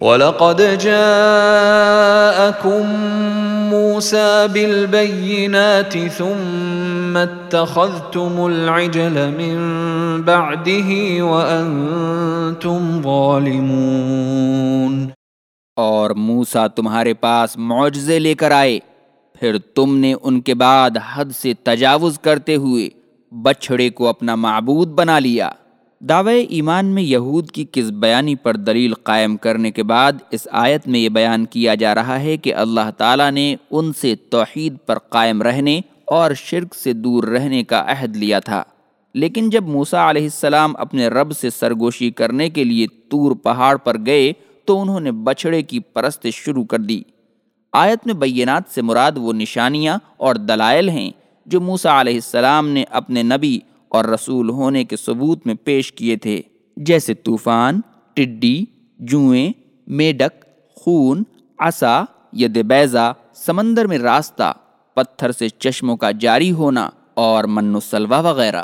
وَلَقَدْ جَاءَكُم مُوسَى بِالْبَيِّنَاتِ ثُمَّ اتَّخَذْتُمُ الْعِجْلَ مِن بَعْدِهِ وَأَنْتُمْ ظَالِمُونَ۔ اور موسا تمہارے پاس معجزے لے کر آئے۔ پھر تم نے ان کے بعد حد سے تجاوز کرتے ہوئے بچھڑے کو اپنا معبود بنا لیا۔ دعوی ایمان میں یہود کی کس بیانی پر دلیل قائم کرنے کے بعد اس آیت میں یہ بیان کیا جا رہا ہے کہ اللہ تعالیٰ نے ان سے توحید پر قائم رہنے اور شرک سے دور رہنے کا عہد لیا تھا۔ لیکن جب موسا علیہ السلام اپنے رب سے سرگوشی کرنے کے لیے تور پہاڑ پر گئے تو انہوں نے بچھڑے کی پرست شروع کر دی۔ آیت میں بینات سے مراد وہ نشانیاں اور دلائل ہیں جو موسا علیہ السلام نے اپنے نبی اور رسول ہونے کے ثبوت میں پیش کیے تھے، جیسے طوفان، ٹڈی، جوئیں، میڈک، خون، عصا ید بیضا سمندر میں راستہ، پتھر سے چشموں کا جاری ہونا اور من و سلوا وغیرہ۔